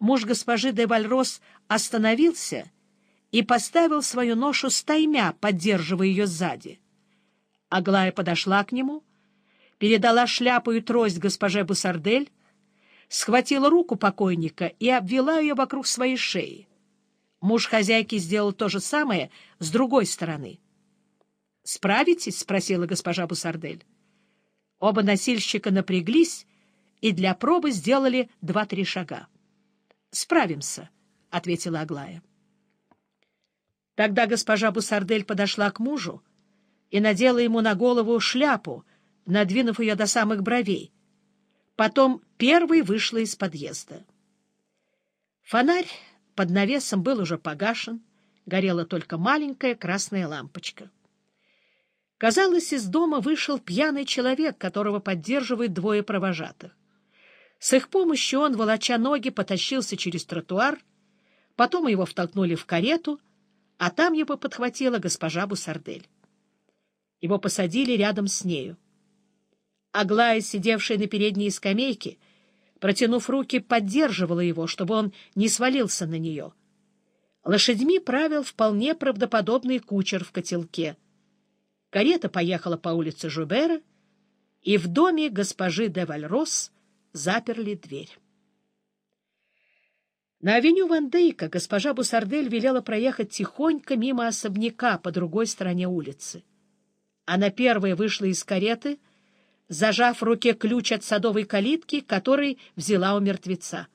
муж госпожи де Вальрос остановился и поставил свою ношу стаймя, поддерживая ее сзади. Аглая подошла к нему, передала шляпу и трость госпоже Бусардель, схватила руку покойника и обвела ее вокруг своей шеи. Муж хозяйки сделал то же самое с другой стороны. «Справитесь?» — спросила госпожа Бусардель. Оба носильщика напряглись и для пробы сделали два-три шага. «Справимся», — ответила Аглая. Тогда госпожа Бусардель подошла к мужу и надела ему на голову шляпу, надвинув ее до самых бровей. Потом первый вышла из подъезда. Фонарь под навесом был уже погашен, горела только маленькая красная лампочка. Казалось, из дома вышел пьяный человек, которого поддерживают двое провожатых. С их помощью он, волоча ноги, потащился через тротуар, потом его втолкнули в карету, а там его подхватила госпожа Бусардель. Его посадили рядом с нею. Аглая, сидевшая на передней скамейке, протянув руки, поддерживала его, чтобы он не свалился на нее. Лошадьми правил вполне правдоподобный кучер в котелке. Карета поехала по улице Жубера, и в доме госпожи де Вальрос заперли дверь. На авеню Вандейка госпожа Бусардель велела проехать тихонько мимо особняка по другой стороне улицы. Она первая вышла из кареты — зажав в руке ключ от садовой калитки, который взяла у мертвеца.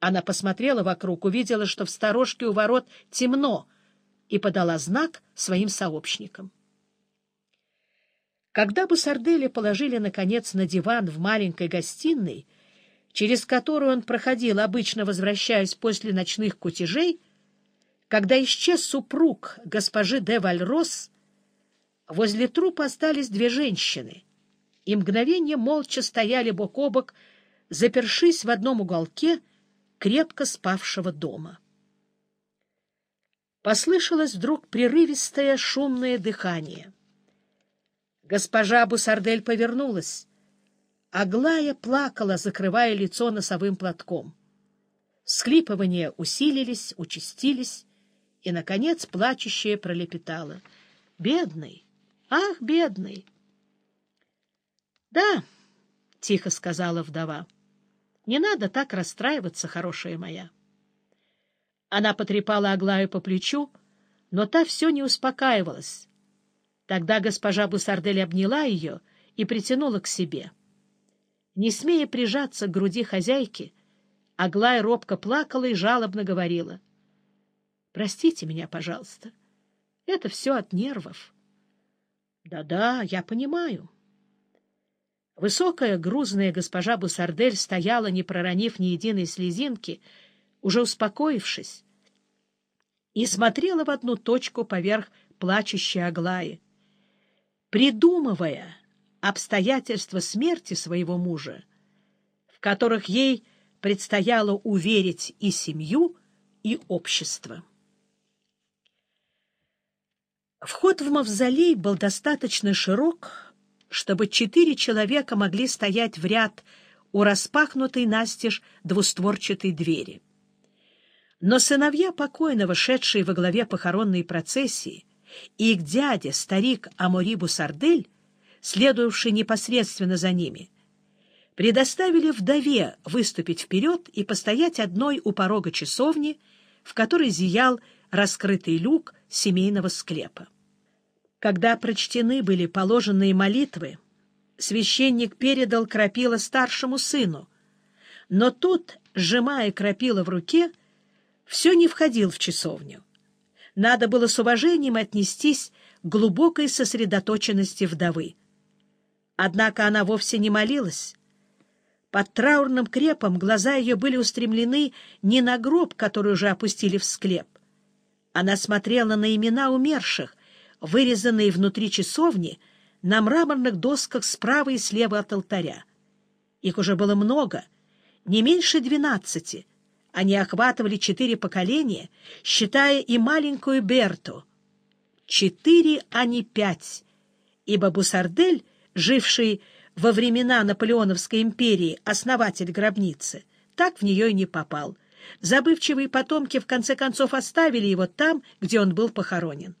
Она посмотрела вокруг, увидела, что в сторожке у ворот темно, и подала знак своим сообщникам. Когда Бусардели положили, наконец, на диван в маленькой гостиной, через которую он проходил, обычно возвращаясь после ночных кутежей, когда исчез супруг госпожи де Вальрос, возле трупа остались две женщины — и мгновение молча стояли бок о бок, запершись в одном уголке крепко спавшего дома. Послышалось вдруг прерывистое шумное дыхание. Госпожа Бусардель повернулась. Аглая плакала, закрывая лицо носовым платком. Склипывания усилились, участились, и, наконец, плачущая пролепетала. «Бедный! Ах, бедный!» — Да, — тихо сказала вдова, — не надо так расстраиваться, хорошая моя. Она потрепала Аглаю по плечу, но та все не успокаивалась. Тогда госпожа Бусардель обняла ее и притянула к себе. Не смея прижаться к груди хозяйки, Аглая робко плакала и жалобно говорила. — Простите меня, пожалуйста. Это все от нервов. Да — Да-да, я понимаю. — Высокая, грузная госпожа Бусардель стояла, не проронив ни единой слезинки, уже успокоившись, и смотрела в одну точку поверх плачущей Аглаи. Придумывая обстоятельства смерти своего мужа, в которых ей предстояло уверить и семью, и общество. Вход в мавзолей был достаточно широк, чтобы четыре человека могли стоять в ряд у распахнутой настежь двустворчатой двери. Но сыновья покойного, шедшие во главе похоронной процессии, и их дядя, старик Амори Бусардель, следовавший непосредственно за ними, предоставили вдове выступить вперед и постоять одной у порога часовни, в которой зиял раскрытый люк семейного склепа. Когда прочтены были положенные молитвы, священник передал крапила старшему сыну, но тот, сжимая крапила в руке, все не входил в часовню. Надо было с уважением отнестись к глубокой сосредоточенности вдовы. Однако она вовсе не молилась. Под траурным крепом глаза ее были устремлены не на гроб, который уже опустили в склеп. Она смотрела на имена умерших, вырезанные внутри часовни на мраморных досках справа и слева от алтаря. Их уже было много, не меньше двенадцати. Они охватывали четыре поколения, считая и маленькую Берту. Четыре, а не пять, ибо Бусардель, живший во времена Наполеоновской империи, основатель гробницы, так в нее и не попал, забывчивые потомки в конце концов оставили его там, где он был похоронен.